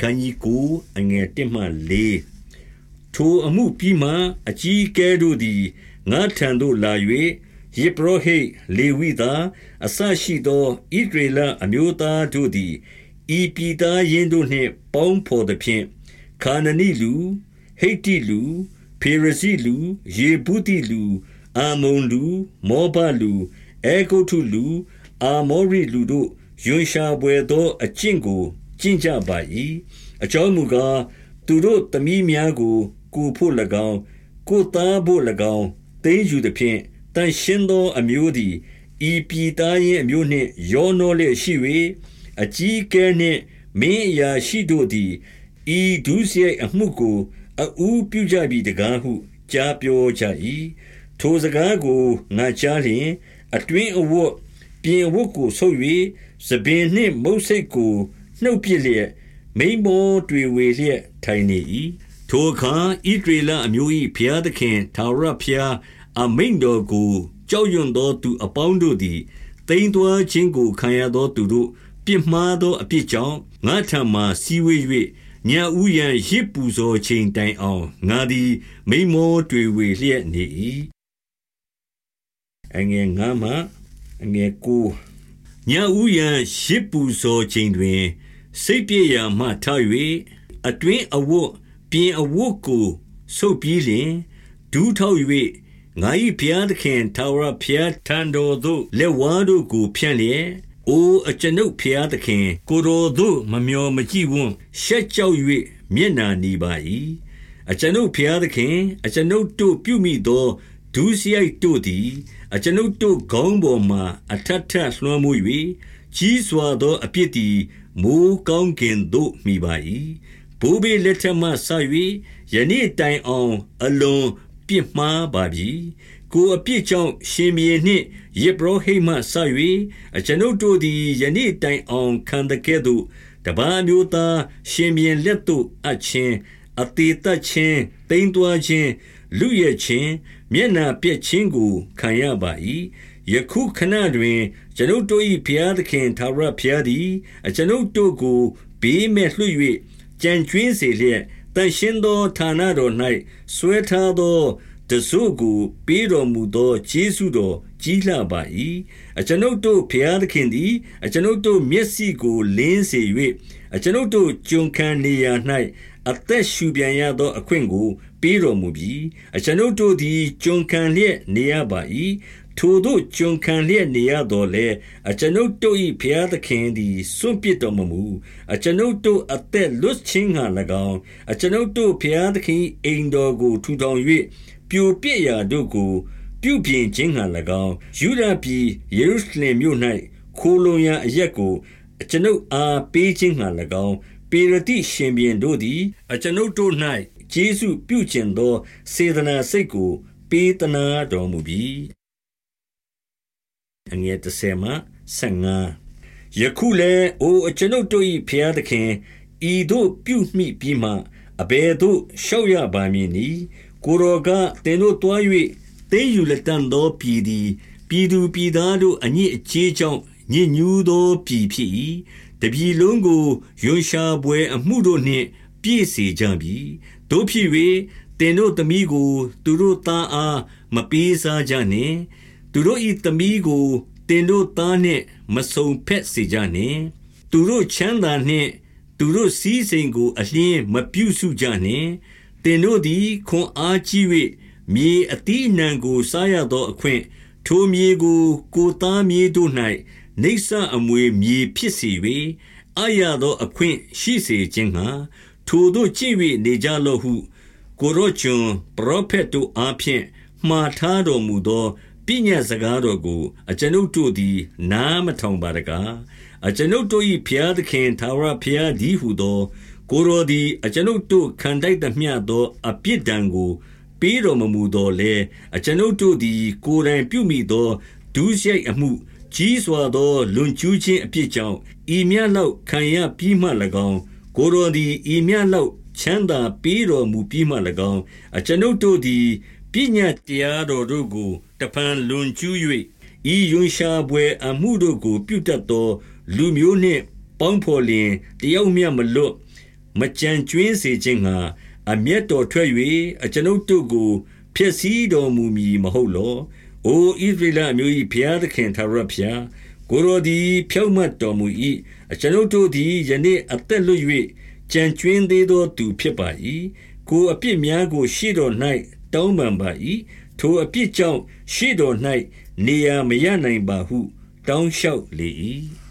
ခန်းကြီးကိုအငယ်1မှ4ထိုအမှုပြီးမှအကြီးကဲတို့သည်ငါထံသို့လာ၍ယေဘရဟိလေဝိသားအစရှိသောဣဒရေလအမျိုးသားတို့သည်ဤပြည်သားရင်းတို့နှင့်ပေါင်းဖော်သည်ဖြင့်ခါနနိလူဟိတ္တိလူဖေရဇိလူယေဗုတိလူအာမုန်လူမောဘလူအေဂုတ်ထုလူ အာမောရိလူတို့ယွန်ရှာပွေသောအကျင့်ကို ကျင့်ကြပါ၏အကြောင်းမူကားသူတို့သမီးများကို ကိုဖို့၎င်းကိုသားဖို့၎င်းသိမ်းယူသည်ဖြင့်တန်ရှင်းသောအမျိုးသည်ဤပြည်သားရင်အမျိုးနှင့်ရောနှောလျက်ရှိ၍အကြီးကဲနှင့်မင်းအရာရှိတို့သည်ဤဒုစရိုက်အမှုကိုအူးပြုကြပြီတကားဟုကြားပြောကြ၏ထိုစကားကိုငါကြားလျင်အတွင်းအဝတ်ပြင်အဝတ်ကိုဆုပ်၍သပင်နှင့်မုတ်စိတ်ကို နှုတ်ပစ်လျက်မိမောတွေဝေလျက်ထိုင်နေ၏ထိုအခါဣဒရေလအမျိုး၏ဘုရားသခင်ထာဝရဘုရားအမိန်တော်ကိုကြောက်ရွံ့သောသူအပေါင်းတို့သည်တိမ်သွာခြင်းကိုခံရသောသူတို့ပြစ်မှားသောအပြစ်ကြောင့်ငါထံမှစီဝေး၍ညဥ်ရန်ရစ်ပူဇော်ချိန်တိုင်အောင်ငါသည်မိမောတွေဝေလျက်နေ၏အငယ်ငါမှအငယ်ကိုညဥ်ရန်ရစ်ပူဇော်ချိန်တွင် စိတ်ပြေရာမှထ၍အတွင်းအဝတ်ပြင်အဝတ်ကိုဆုပ်ပြီးလျင်ဒူးထောက်၍ငါ၏ဘုရားသခင်ထာဝရဘုရားထံတော်သို့လက်ဝါးတို့ကိုဖြန့်လျက်အိုအကျွန်ုပ်ဘုရားသခင် ကိုတော်သို့မမျော်မကြည့်ဝန်းရှက်ကြောက်၍မျက်နာနေပါ၏အကျွန်ုပ်ဘုရားသခင် အကျွန်ုပ်တို့ပြုမိသောဒုစရိုက်တို့သည် အကျွန်ုပ်တို့ခေါင်းပေါ်မှအထက်ထက်လွှမ်းမိုး၍ ကြီးစွာသောအပြစ်သည် မိုးကောင်းကင်သို့မိပါ၏ဘိုးဘေးလက်ထက်မှဆ၍ယနေ့တိုင်အောင် အလွန်ပြစ်မှားပါပြီ ကိုအပြစ်ကြောင့် ရှင်မြေနှင့်ယေဘရဟိမှဆ၍အကျွန်ုပ်တို့သည် ယနေ့တိုင်အောင် ခံတကဲ့သို့ တပားမျိုးသားရှင်မြေလက်သို့အချင်း အသေးသက်ချင်းတိမ်တွားခြင်း လူရခြင်းမျက်နာပြက်ခြင်းကိုခံရပါ၏ယခုခဏတွင် ကျွန်ုပ်တို့၏ဘုရားသခင်သာရဘုရားသည်အကျွန်ုပ်တို့ကိုဘေးမဲ့လွှတ်၍ကြံကျွင်းစေလျက်တန်ရှင်းသောဌာနတော်၌ဆွဲထားသော တစို့ကိုပေးတော်မူသောယေရှုတော်ကြီးလှပါ၏အကျွန်ုပ်တို့ဖျားသခင်သည်အကျွန်ုပ်တို့မျက်စိကိုလင်းစေ၍အကျွန်ုပ်တို့ကြုံခံနေရာ၌အသက်ရှူပြန်ရသောအခွင့်ကို ပေးတော်မူပြီးအကျွန်ုပ်တို့သည်ကြုံခံလျက်နေရပါ၏ ထိုတို့ကြုံခံလျက်နေရတော်လဲအကျွန်ုပ်တို့၏ဘုရားသခင်သည်စွန့်ပစ်တော်မမူအကျွန်ုပ်တို့အသက်လွတ်ခြင်းငှာ၎င်းအကျွန်ုပ်တို့ဘုရားသခင်အိမ်တော်ကိုထူထောင်၍ပြိုပြစ်ရာတို့ကို ပြုပြင်ခြင်းငှာ၎င်းယူဒပြည်ယေရုရှလင်မြို့၌ခိုးလုံရာအရက်ကိုအကျွန်ုပ်အားပေးခြင်းငှာ၎င်းပေရတိရှင်ပြန်တို့သည်အကျွန်ုပ်တို့၌ဂျေစုပြုကျင်သောစေတနာစိတ်ကို ပေးသနာတော်မူပြီး အငယ်30မှ35ယခုလည်းအိုအကျွန်ုပ်တို့၏ဖျားသခင်ဤသို့ပြုမိပြီးမှအဘယ်သို့ရှောက်ရပါမည်နည်းကိုရောကတင်တို့တွား၍တင်းယူလက်တန်သောပြည်သည်ပြည်သူပြည်သားတို့အညစ်အကြေးကြောင့်ညစ်ညူးသောပြည်ဖြစ်၏တပြည်လုံးကိုယွန်ရှာပွဲအမှုတို့နှင့်ပြည့်စေကြပြီတို့ဖြစ်၍တင်တို့သမီးကို သူတို့သားအားမပေးစားကြနှင့် သူတို့၏သမီးကိုတင်တို့သားနှင့်မဆုံဖက်စေကြနှင့်သူတို့ချမ်းသာနှင့်သူတို့စည်းစိမ်ကိုအလင်းမပြုစုကြနှင့်တင်တို့သည်ခွန်အားကြီး၍မြေအတိအနှံကိုစားရသောအခွင့်ထိုမြေကိုကိုသားမြေတို့၌နေဆအမွေမြေဖြစ်စေ၍အာရသောအခွင့်ရှိစေခြင်းငှာထိုတို့ကြည့်၍နေကြလော့ဟုကိုရောချွန်ပရောဖက်တို့အားဖြင့်မှားထားတော်မူသော ပညတ်စကားတော်ကို အကျွန်ုပ်တို့သည် နားမထောင်ပါတကားအကျွန်ုပ်တို့၏ဘုရားသခင်သာဝရဘုရားသည်ဟုသော ကိုရောသည် အကျွန်ုပ်တို့ခံတိုက်သမျှသောအပြစ်ဒဏ်ကို ပေးတော်မမူသောလေအကျွန်ုပ်တို့သည် ကိုယ်တိုင်ပြုမိသောဒုစရိုက်အမှုကြီးစွာသောလွန်ကျူးခြင်းအပြစ်ကြောင့်ဤမြတ်လောက်ခံရပြီးမှ၎င်းကိုရောသည်ဤမြတ်လောက်ချမ်းသာပေးတော်မူပြီးမှ၎င်းအကျွန်ုပ်တို့သည် ပညာတရားတော်တို့ကို တဖန်လွန်ကျူး၍ဤယွန်ရှာပွဲအမှုတို့ကို ပြုတတ်သော လူမျိုးနှင့် ပေါင်းဖော်လျင် တယောက်မျှမလွတ် မကြံကျွင်းစေခြင်းငှါ အမျက်တော်ထွက်၍အကျွန်ုပ်တို့ကို ဖျက်ဆီးတော်မူမည်မဟုတ်လော။အိုဣသရေလအမျိုး၏ဘုရားသခင် ထာဝရဘုရား၊ကိုယ်တော်သည် ဖြောင့်မတ်တော်မူ၏။အကျွန်ုပ်တို့သည် ယနေ့အသက်လွတ်၍ကျန်ကြွင်းသေးသော သူဖြစ်ပါ၏။ကိုယ်အပြစ်များကို ရှေ့တော်၌ တောင်းပန်ပါ၏။ထိုအပြစ်ကြောင့်ရှေ့တော်၌နေရာမရနိုင်ပါဟု တောင်းလျှောက်လေ၏။